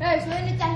Hey, so